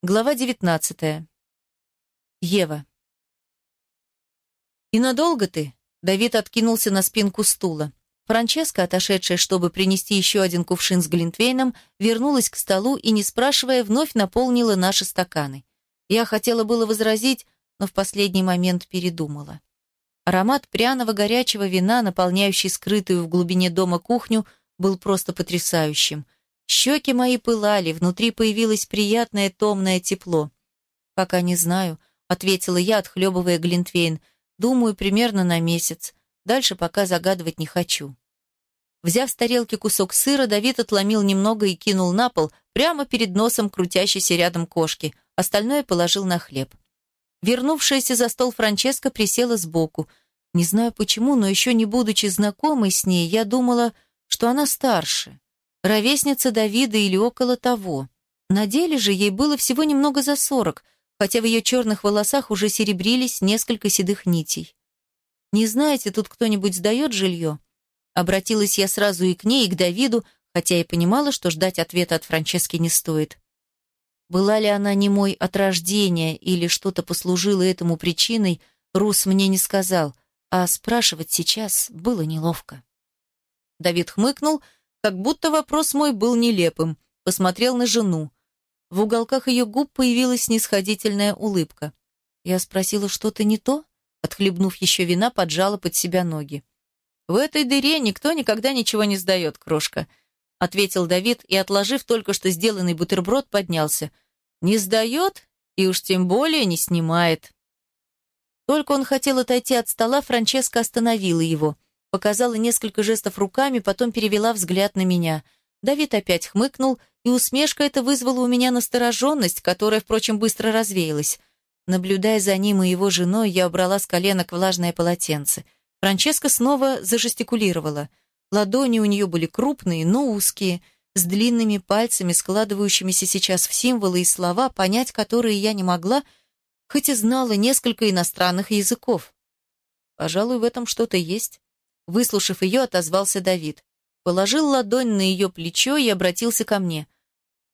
Глава 19. Ева. «И надолго ты?» Давид откинулся на спинку стула. Франческа, отошедшая, чтобы принести еще один кувшин с глинтвейном, вернулась к столу и, не спрашивая, вновь наполнила наши стаканы. Я хотела было возразить, но в последний момент передумала. Аромат пряного горячего вина, наполняющий скрытую в глубине дома кухню, был просто потрясающим – Щеки мои пылали, внутри появилось приятное томное тепло. «Пока не знаю», — ответила я, отхлебывая глинтвейн. «Думаю, примерно на месяц. Дальше пока загадывать не хочу». Взяв с тарелки кусок сыра, Давид отломил немного и кинул на пол, прямо перед носом крутящейся рядом кошки. Остальное положил на хлеб. Вернувшаяся за стол Франческа присела сбоку. Не знаю почему, но еще не будучи знакомой с ней, я думала, что она старше ровесница Давида или около того. На деле же ей было всего немного за сорок, хотя в ее черных волосах уже серебрились несколько седых нитей. «Не знаете, тут кто-нибудь сдает жилье?» Обратилась я сразу и к ней, и к Давиду, хотя и понимала, что ждать ответа от Франчески не стоит. Была ли она не мой от рождения или что-то послужило этому причиной, Рус мне не сказал, а спрашивать сейчас было неловко. Давид хмыкнул, как будто вопрос мой был нелепым, посмотрел на жену. В уголках ее губ появилась снисходительная улыбка. Я спросила, что-то не то? Отхлебнув еще вина, поджала под себя ноги. «В этой дыре никто никогда ничего не сдает, крошка», ответил Давид и, отложив только что сделанный бутерброд, поднялся. «Не сдает и уж тем более не снимает». Только он хотел отойти от стола, Франческа остановила его – Показала несколько жестов руками, потом перевела взгляд на меня. Давид опять хмыкнул, и усмешка эта вызвала у меня настороженность, которая, впрочем, быстро развеялась. Наблюдая за ним и его женой, я убрала с коленок влажное полотенце. Франческа снова зажестикулировала. Ладони у нее были крупные, но узкие, с длинными пальцами, складывающимися сейчас в символы и слова, понять которые я не могла, хоть и знала несколько иностранных языков. Пожалуй, в этом что-то есть. Выслушав ее, отозвался Давид. Положил ладонь на ее плечо и обратился ко мне.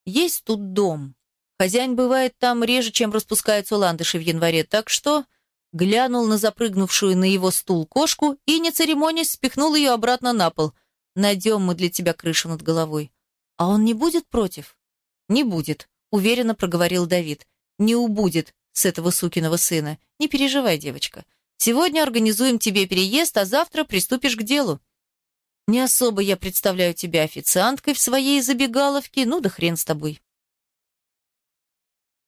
«Есть тут дом. Хозяин бывает там реже, чем распускаются ландыши в январе, так что...» Глянул на запрыгнувшую на его стул кошку и, не церемонясь, спихнул ее обратно на пол. «Найдем мы для тебя крышу над головой». «А он не будет против?» «Не будет», — уверенно проговорил Давид. «Не убудет с этого сукиного сына. Не переживай, девочка. Сегодня организуем тебе переезд, а завтра приступишь к делу. Не особо я представляю тебя официанткой в своей забегаловке, ну да хрен с тобой.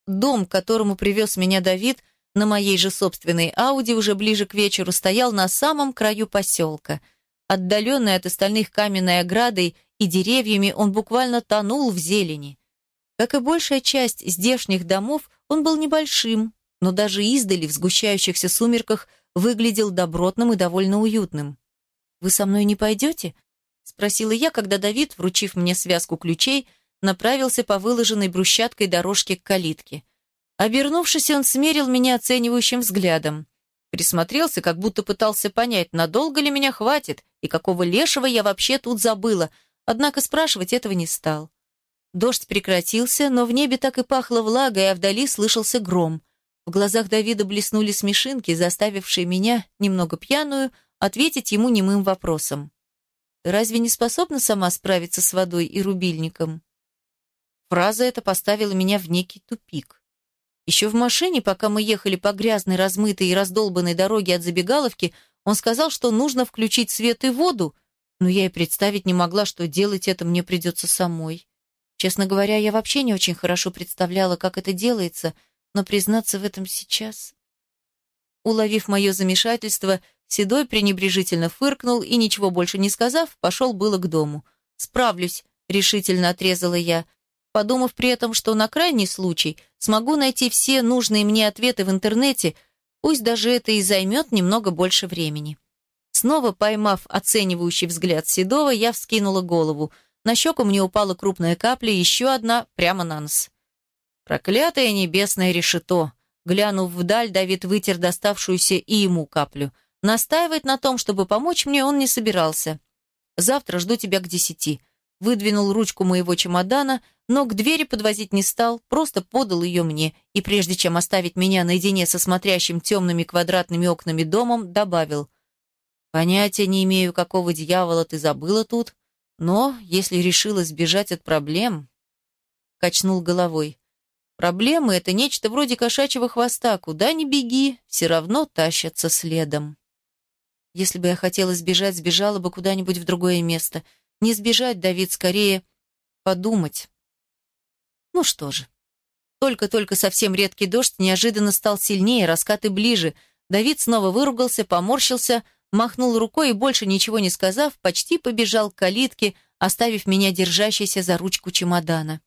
Дом, к которому привез меня Давид, на моей же собственной Ауди уже ближе к вечеру стоял на самом краю поселка. Отдаленный от остальных каменной оградой и деревьями, он буквально тонул в зелени. Как и большая часть здешних домов, он был небольшим, но даже издали в сгущающихся сумерках выглядел добротным и довольно уютным. «Вы со мной не пойдете?» — спросила я, когда Давид, вручив мне связку ключей, направился по выложенной брусчаткой дорожке к калитке. Обернувшись, он смерил меня оценивающим взглядом. Присмотрелся, как будто пытался понять, надолго ли меня хватит и какого лешего я вообще тут забыла, однако спрашивать этого не стал. Дождь прекратился, но в небе так и пахло влагой, а вдали слышался гром. В глазах Давида блеснули смешинки, заставившие меня, немного пьяную, ответить ему немым вопросом. разве не способна сама справиться с водой и рубильником?» Фраза эта поставила меня в некий тупик. Еще в машине, пока мы ехали по грязной, размытой и раздолбанной дороге от забегаловки, он сказал, что нужно включить свет и воду, но я и представить не могла, что делать это мне придется самой. Честно говоря, я вообще не очень хорошо представляла, как это делается — но признаться в этом сейчас... Уловив мое замешательство, Седой пренебрежительно фыркнул и, ничего больше не сказав, пошел было к дому. «Справлюсь», — решительно отрезала я, подумав при этом, что на крайний случай смогу найти все нужные мне ответы в интернете, пусть даже это и займет немного больше времени. Снова поймав оценивающий взгляд Седова, я вскинула голову. На щеку мне упала крупная капля, еще одна прямо на нос. Проклятое небесное решето. Глянув вдаль, Давид вытер доставшуюся и ему каплю. Настаивать на том, чтобы помочь мне, он не собирался. «Завтра жду тебя к десяти. выдвинул ручку моего чемодана, но к двери подвозить не стал, просто подал ее мне, и прежде чем оставить меня наедине со смотрящим темными квадратными окнами домом, добавил «Понятия не имею, какого дьявола ты забыла тут, но если решила сбежать от проблем...» Качнул головой. «Проблемы — это нечто вроде кошачьего хвоста, куда ни беги, все равно тащатся следом». Если бы я хотела сбежать, сбежала бы куда-нибудь в другое место. Не сбежать, Давид, скорее подумать. Ну что же. Только-только совсем редкий дождь неожиданно стал сильнее, раскаты ближе. Давид снова выругался, поморщился, махнул рукой и, больше ничего не сказав, почти побежал к калитке, оставив меня держащейся за ручку чемодана.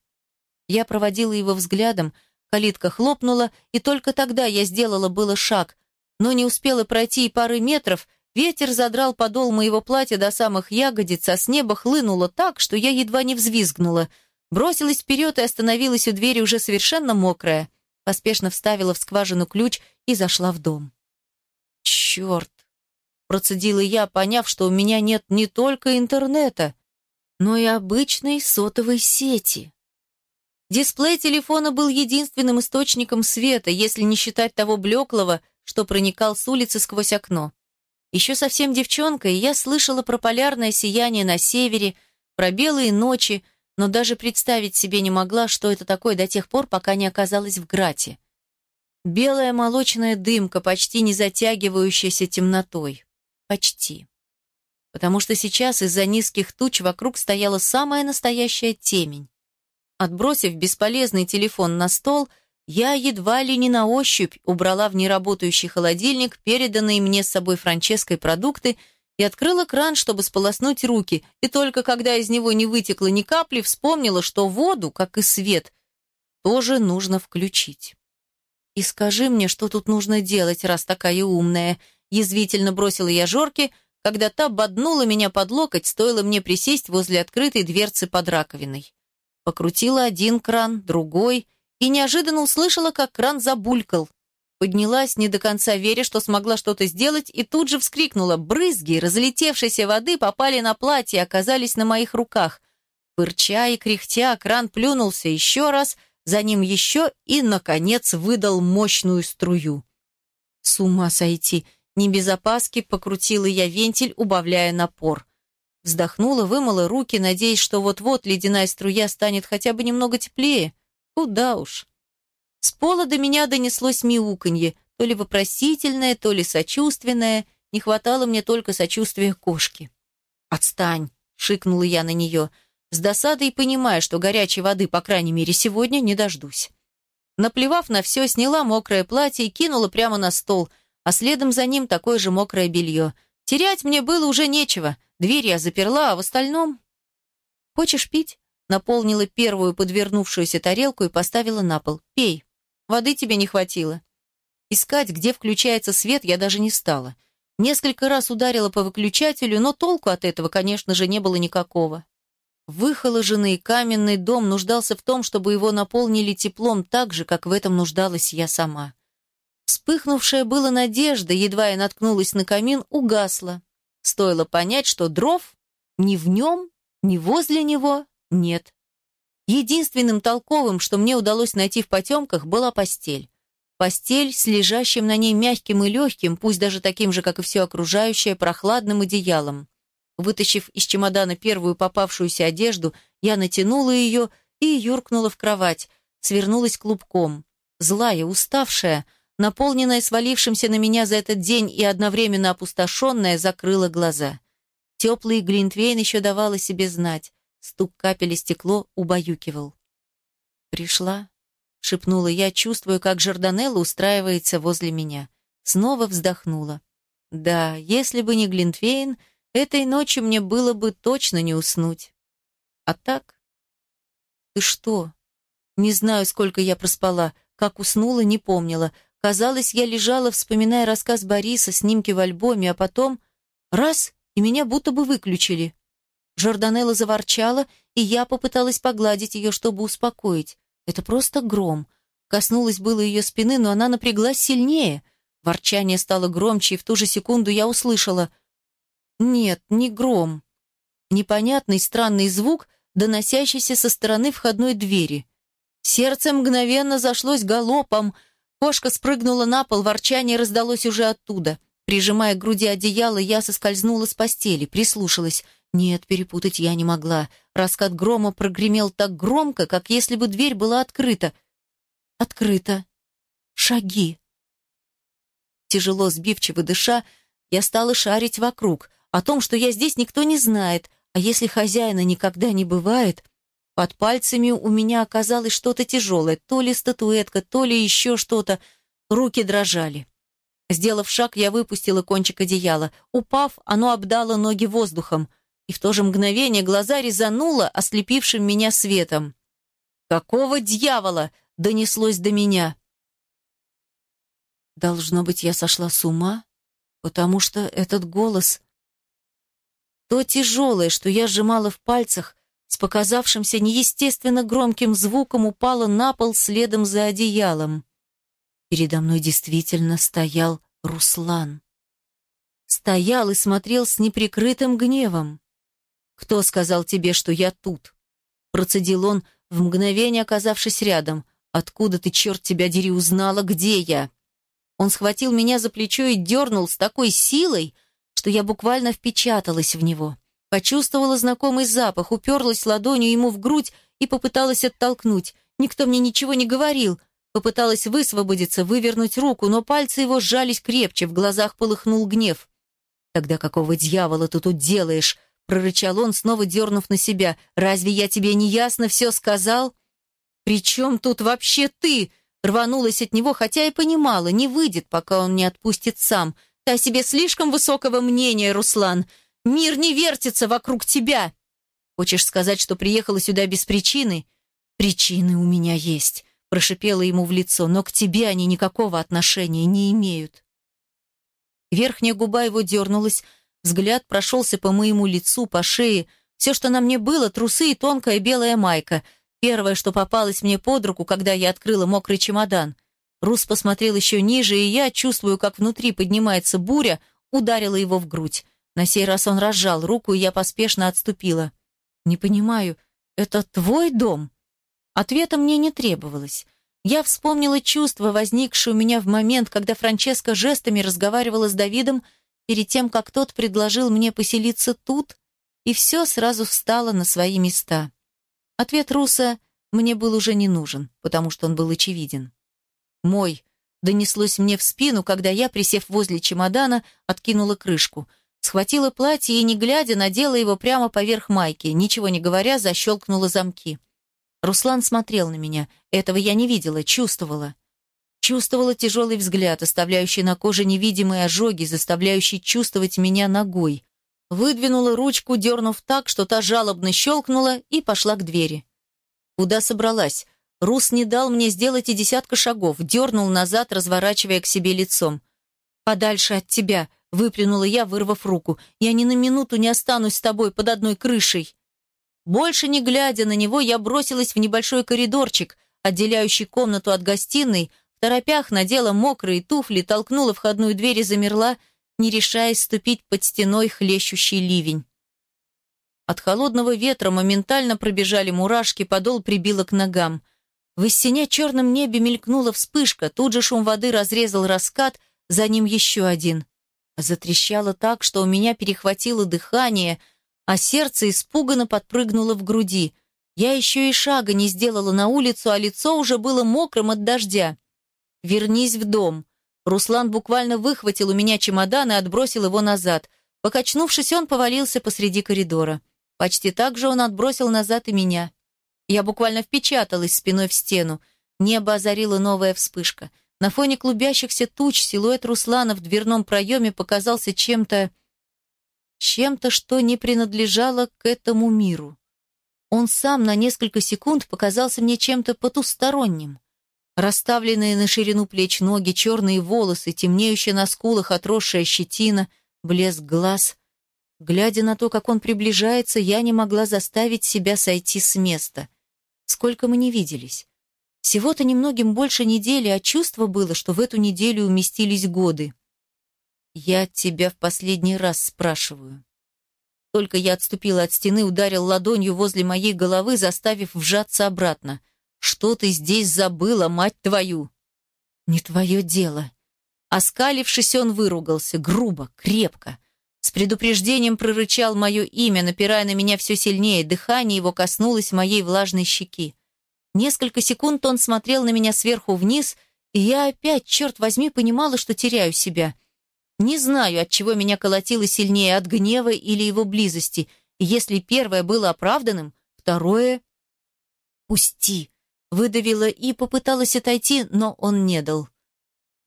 Я проводила его взглядом, калитка хлопнула, и только тогда я сделала было шаг, но не успела пройти и пары метров — Ветер задрал подол моего платья до самых ягодиц, а с неба хлынуло так, что я едва не взвизгнула. Бросилась вперед и остановилась у двери уже совершенно мокрая. Поспешно вставила в скважину ключ и зашла в дом. «Черт!» – процедила я, поняв, что у меня нет не только интернета, но и обычной сотовой сети. Дисплей телефона был единственным источником света, если не считать того блеклого, что проникал с улицы сквозь окно. Еще совсем девчонкой я слышала про полярное сияние на севере, про белые ночи, но даже представить себе не могла, что это такое до тех пор, пока не оказалась в Грате. Белая молочная дымка, почти не затягивающаяся темнотой. Почти. Потому что сейчас из-за низких туч вокруг стояла самая настоящая темень. Отбросив бесполезный телефон на стол, я едва ли не на ощупь убрала в неработающий холодильник переданные мне с собой Франческой продукты и открыла кран, чтобы сполоснуть руки, и только когда из него не вытекло ни капли, вспомнила, что воду, как и свет, тоже нужно включить. «И скажи мне, что тут нужно делать, раз такая умная», язвительно бросила я Жорке, когда та боднула меня под локоть, стоило мне присесть возле открытой дверцы под раковиной. Покрутила один кран, другой — и неожиданно услышала, как кран забулькал. Поднялась, не до конца веря, что смогла что-то сделать, и тут же вскрикнула. Брызги разлетевшейся воды попали на платье и оказались на моих руках. Пырча и кряхтя, кран плюнулся еще раз, за ним еще и, наконец, выдал мощную струю. С ума сойти! Не без опаски покрутила я вентиль, убавляя напор. Вздохнула, вымыла руки, надеясь, что вот-вот ледяная струя станет хотя бы немного теплее. Куда уж. С пола до меня донеслось мяуканье, то ли вопросительное, то ли сочувственное. Не хватало мне только сочувствия кошки. «Отстань!» — шикнула я на нее, с досадой понимая, что горячей воды, по крайней мере, сегодня не дождусь. Наплевав на все, сняла мокрое платье и кинула прямо на стол, а следом за ним такое же мокрое белье. Терять мне было уже нечего. Дверь я заперла, а в остальном... «Хочешь пить?» наполнила первую подвернувшуюся тарелку и поставила на пол. «Пей. Воды тебе не хватило». Искать, где включается свет, я даже не стала. Несколько раз ударила по выключателю, но толку от этого, конечно же, не было никакого. Выхоложенный каменный дом нуждался в том, чтобы его наполнили теплом так же, как в этом нуждалась я сама. Вспыхнувшая была надежда, едва я наткнулась на камин, угасла. Стоило понять, что дров ни в нем, ни возле него нет. Единственным толковым, что мне удалось найти в потемках, была постель. Постель с лежащим на ней мягким и легким, пусть даже таким же, как и все окружающее, прохладным одеялом. Вытащив из чемодана первую попавшуюся одежду, я натянула ее и юркнула в кровать, свернулась клубком. Злая, уставшая, наполненная свалившимся на меня за этот день и одновременно опустошенная, закрыла глаза. Теплый глинтвейн еще давал о себе знать. Стук капели стекло убаюкивал. «Пришла?» — шепнула я, чувствуя, как Жорданелла устраивается возле меня. Снова вздохнула. «Да, если бы не Глинтвейн, этой ночью мне было бы точно не уснуть. А так?» «Ты что?» Не знаю, сколько я проспала, как уснула, не помнила. Казалось, я лежала, вспоминая рассказ Бориса, снимки в альбоме, а потом раз, и меня будто бы выключили. Жорданелла заворчала, и я попыталась погладить ее, чтобы успокоить. Это просто гром. Коснулась было ее спины, но она напряглась сильнее. Ворчание стало громче, и в ту же секунду я услышала «Нет, не гром». Непонятный странный звук, доносящийся со стороны входной двери. Сердце мгновенно зашлось галопом. Кошка спрыгнула на пол, ворчание раздалось уже оттуда. Прижимая к груди одеяло, я соскользнула с постели, прислушалась. Нет, перепутать я не могла. Раскат грома прогремел так громко, как если бы дверь была открыта. Открыта. Шаги. Тяжело сбивчиво дыша, я стала шарить вокруг. О том, что я здесь, никто не знает. А если хозяина никогда не бывает, под пальцами у меня оказалось что-то тяжелое, то ли статуэтка, то ли еще что-то. Руки дрожали. Сделав шаг, я выпустила кончик одеяла. Упав, оно обдало ноги воздухом. И в то же мгновение глаза резануло ослепившим меня светом. «Какого дьявола?» — донеслось до меня. Должно быть, я сошла с ума, потому что этот голос... То тяжелое, что я сжимала в пальцах, с показавшимся неестественно громким звуком упала на пол следом за одеялом. Передо мной действительно стоял Руслан. Стоял и смотрел с неприкрытым гневом. «Кто сказал тебе, что я тут?» Процедил он, в мгновение оказавшись рядом. «Откуда ты, черт тебя дери, узнала, где я?» Он схватил меня за плечо и дернул с такой силой, что я буквально впечаталась в него. Почувствовала знакомый запах, уперлась ладонью ему в грудь и попыталась оттолкнуть. Никто мне ничего не говорил. Попыталась высвободиться, вывернуть руку, но пальцы его сжались крепче, в глазах полыхнул гнев. «Тогда какого дьявола ты тут делаешь?» — прорычал он, снова дернув на себя. «Разве я тебе не ясно все сказал?» «При чем тут вообще ты?» Рванулась от него, хотя и понимала, не выйдет, пока он не отпустит сам. «Ты о себе слишком высокого мнения, Руслан. Мир не вертится вокруг тебя. Хочешь сказать, что приехала сюда без причины? Причины у меня есть, прошипела ему в лицо, но к тебе они никакого отношения не имеют. Верхняя губа его дернулась, взгляд прошелся по моему лицу, по шее. Все, что на мне было, трусы и тонкая белая майка. Первое, что попалось мне под руку, когда я открыла мокрый чемодан. Рус посмотрел еще ниже, и я, чувствую, как внутри поднимается буря, ударила его в грудь. На сей раз он разжал руку, и я поспешно отступила. «Не понимаю, это твой дом?» Ответа мне не требовалось. Я вспомнила чувство, возникшее у меня в момент, когда Франческа жестами разговаривала с Давидом перед тем, как тот предложил мне поселиться тут, и все сразу встало на свои места. Ответ Руса мне был уже не нужен, потому что он был очевиден. «Мой», — донеслось мне в спину, когда я, присев возле чемодана, откинула крышку — Схватила платье и, не глядя, надела его прямо поверх майки, ничего не говоря, защелкнула замки. Руслан смотрел на меня. Этого я не видела, чувствовала. Чувствовала тяжелый взгляд, оставляющий на коже невидимые ожоги, заставляющий чувствовать меня ногой. Выдвинула ручку, дернув так, что та жалобно щелкнула и пошла к двери. Куда собралась? Рус не дал мне сделать и десятка шагов, дернул назад, разворачивая к себе лицом. «Подальше от тебя», Выплюнула я, вырвав руку. «Я ни на минуту не останусь с тобой под одной крышей». Больше не глядя на него, я бросилась в небольшой коридорчик, отделяющий комнату от гостиной, в торопях надела мокрые туфли, толкнула входную дверь и замерла, не решаясь ступить под стеной хлещущий ливень. От холодного ветра моментально пробежали мурашки, подол прибило к ногам. В истине черном небе мелькнула вспышка, тут же шум воды разрезал раскат, за ним еще один. Затрещало так, что у меня перехватило дыхание, а сердце испуганно подпрыгнуло в груди. Я еще и шага не сделала на улицу, а лицо уже было мокрым от дождя. «Вернись в дом». Руслан буквально выхватил у меня чемодан и отбросил его назад. Покачнувшись, он повалился посреди коридора. Почти так же он отбросил назад и меня. Я буквально впечаталась спиной в стену. Небо озарила новая вспышка. На фоне клубящихся туч силуэт Руслана в дверном проеме показался чем-то... чем-то, что не принадлежало к этому миру. Он сам на несколько секунд показался мне чем-то потусторонним. Расставленные на ширину плеч ноги, черные волосы, темнеющая на скулах отросшая щетина, блеск глаз. Глядя на то, как он приближается, я не могла заставить себя сойти с места. Сколько мы не виделись. Всего-то немногим больше недели, а чувство было, что в эту неделю уместились годы. Я тебя в последний раз спрашиваю. Только я отступила от стены, ударил ладонью возле моей головы, заставив вжаться обратно. «Что ты здесь забыла, мать твою?» «Не твое дело». Оскалившись, он выругался, грубо, крепко. С предупреждением прорычал мое имя, напирая на меня все сильнее. Дыхание его коснулось моей влажной щеки. Несколько секунд он смотрел на меня сверху вниз, и я опять, черт возьми, понимала, что теряю себя. Не знаю, от чего меня колотило сильнее, от гнева или его близости. Если первое было оправданным, второе... «Пусти!» — выдавила и попыталась отойти, но он не дал.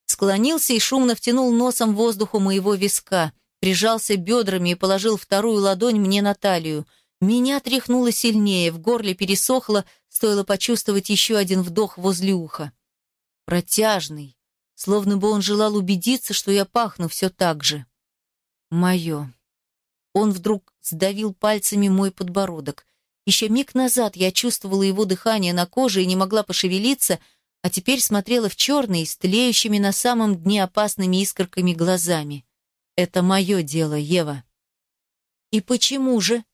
Склонился и шумно втянул носом воздух у моего виска — прижался бедрами и положил вторую ладонь мне на талию. Меня тряхнуло сильнее, в горле пересохло, стоило почувствовать еще один вдох возле уха. Протяжный, словно бы он желал убедиться, что я пахну все так же. Мое. Он вдруг сдавил пальцами мой подбородок. Еще миг назад я чувствовала его дыхание на коже и не могла пошевелиться, а теперь смотрела в черные, с тлеющими на самом дне опасными искорками глазами. Это мое дело, Ева. И почему же?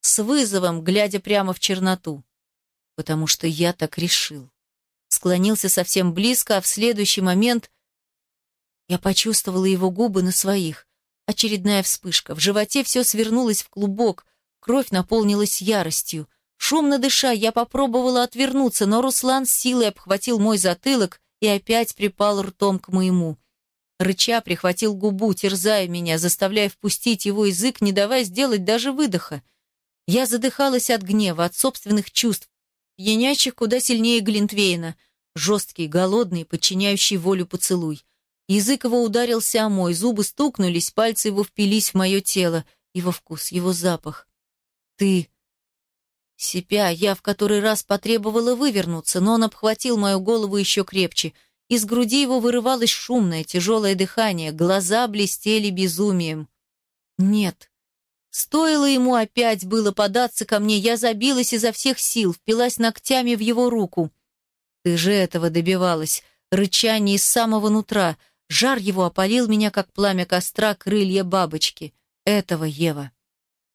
С вызовом, глядя прямо в черноту. Потому что я так решил. Склонился совсем близко, а в следующий момент я почувствовала его губы на своих. Очередная вспышка. В животе все свернулось в клубок, кровь наполнилась яростью. Шумно дыша, я попробовала отвернуться, но Руслан силой обхватил мой затылок и опять припал ртом к моему. Рыча прихватил губу, терзая меня, заставляя впустить его язык, не давая сделать даже выдоха. Я задыхалась от гнева, от собственных чувств, пьянячих куда сильнее Глинтвейна, жесткий, голодный, подчиняющий волю поцелуй. Язык его ударился о мой, зубы стукнулись, пальцы его впились в мое тело, его вкус, его запах. «Ты...» Сипя, я в который раз потребовала вывернуться, но он обхватил мою голову еще крепче — из груди его вырывалось шумное, тяжелое дыхание, глаза блестели безумием. Нет. Стоило ему опять было податься ко мне, я забилась изо всех сил, впилась ногтями в его руку. Ты же этого добивалась. Рычание из самого нутра. Жар его опалил меня, как пламя костра, крылья бабочки. Этого, Ева.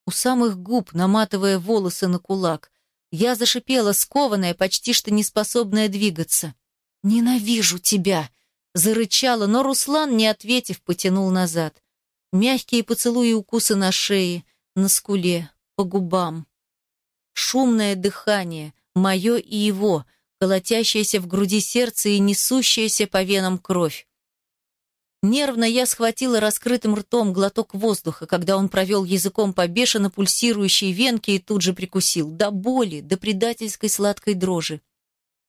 У самых губ, наматывая волосы на кулак. Я зашипела, скованная, почти что неспособная двигаться. «Ненавижу тебя!» Зарычала, но Руслан, не ответив, потянул назад. Мягкие поцелуи и укусы на шее, на скуле, по губам. Шумное дыхание, мое и его, колотящееся в груди сердце и несущееся по венам кровь. Нервно я схватила раскрытым ртом глоток воздуха, когда он провел языком по бешено пульсирующей венке и тут же прикусил. До боли, до предательской сладкой дрожи.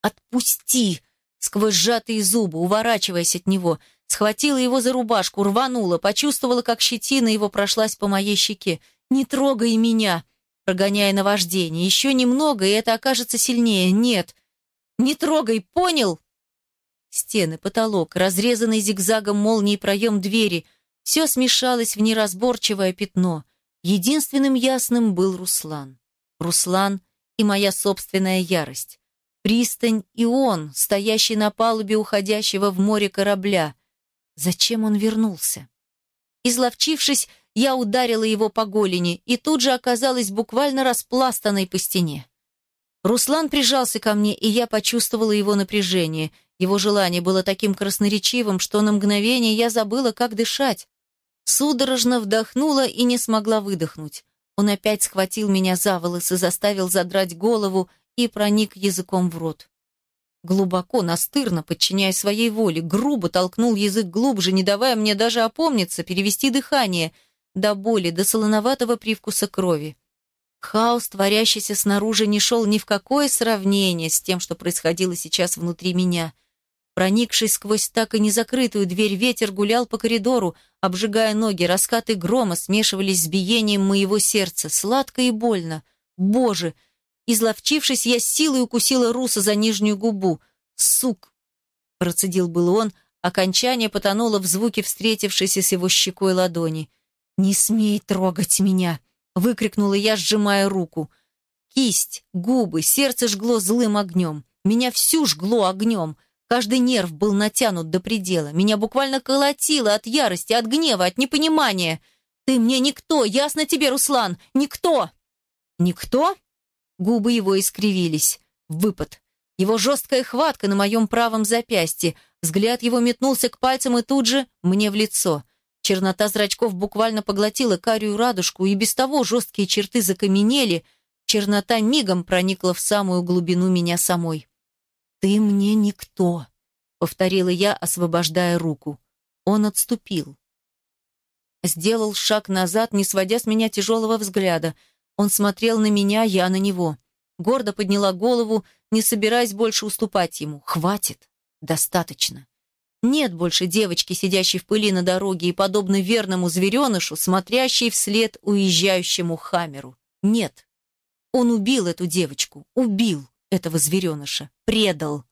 «Отпусти!» сквозь сжатые зубы, уворачиваясь от него, схватила его за рубашку, рванула, почувствовала, как щетина его прошлась по моей щеке. «Не трогай меня!» прогоняя наваждение. «Еще немного, и это окажется сильнее. Нет! Не трогай, понял?» Стены, потолок, разрезанный зигзагом молнии проем двери — все смешалось в неразборчивое пятно. Единственным ясным был Руслан. Руслан и моя собственная ярость. Пристань и он, стоящий на палубе уходящего в море корабля. Зачем он вернулся? Изловчившись, я ударила его по голени и тут же оказалась буквально распластанной по стене. Руслан прижался ко мне, и я почувствовала его напряжение. Его желание было таким красноречивым, что на мгновение я забыла, как дышать. Судорожно вдохнула и не смогла выдохнуть. Он опять схватил меня за волосы, заставил задрать голову и проник языком в рот. Глубоко, настырно, подчиняя своей воле, грубо толкнул язык глубже, не давая мне даже опомниться, перевести дыхание, до боли, до солоноватого привкуса крови. Хаос, творящийся снаружи, не шел ни в какое сравнение с тем, что происходило сейчас внутри меня. Проникшись сквозь так и незакрытую дверь, ветер гулял по коридору, обжигая ноги, раскаты грома смешивались с биением моего сердца, сладко и больно. Боже! — Изловчившись, я силой укусила Руса за нижнюю губу. «Сук!» – процедил был он, окончание потонуло в звуке встретившейся с его щекой ладони. «Не смей трогать меня!» – выкрикнула я, сжимая руку. Кисть, губы, сердце жгло злым огнем. Меня всю жгло огнем. Каждый нерв был натянут до предела. Меня буквально колотило от ярости, от гнева, от непонимания. «Ты мне никто, ясно тебе, Руслан? Никто!» «Никто?» Губы его искривились. Выпад. Его жесткая хватка на моем правом запястье. Взгляд его метнулся к пальцам и тут же мне в лицо. Чернота зрачков буквально поглотила карию радужку, и без того жесткие черты закаменели. Чернота мигом проникла в самую глубину меня самой. «Ты мне никто», — повторила я, освобождая руку. Он отступил. Сделал шаг назад, не сводя с меня тяжелого взгляда. Он смотрел на меня, я на него. Гордо подняла голову, не собираясь больше уступать ему. «Хватит. Достаточно». Нет больше девочки, сидящей в пыли на дороге и, подобно верному зверенышу, смотрящей вслед уезжающему Хамеру. Нет. Он убил эту девочку, убил этого звереныша, предал.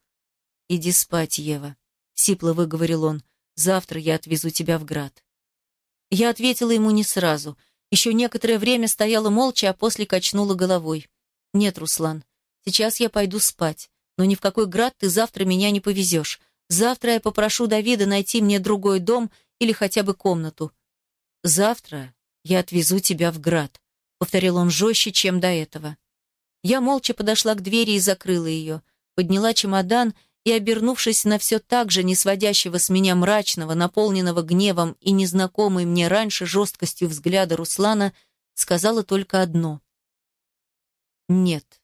«Иди спать, Ева», — сипло выговорил он. «Завтра я отвезу тебя в град». Я ответила ему не сразу. Еще некоторое время стояла молча, а после качнула головой. «Нет, Руслан, сейчас я пойду спать, но ни в какой град ты завтра меня не повезешь. Завтра я попрошу Давида найти мне другой дом или хотя бы комнату. Завтра я отвезу тебя в град», — повторил он жестче, чем до этого. Я молча подошла к двери и закрыла ее, подняла чемодан и, обернувшись на все так же не сводящего с меня мрачного, наполненного гневом и незнакомой мне раньше жесткостью взгляда Руслана, сказала только одно. «Нет».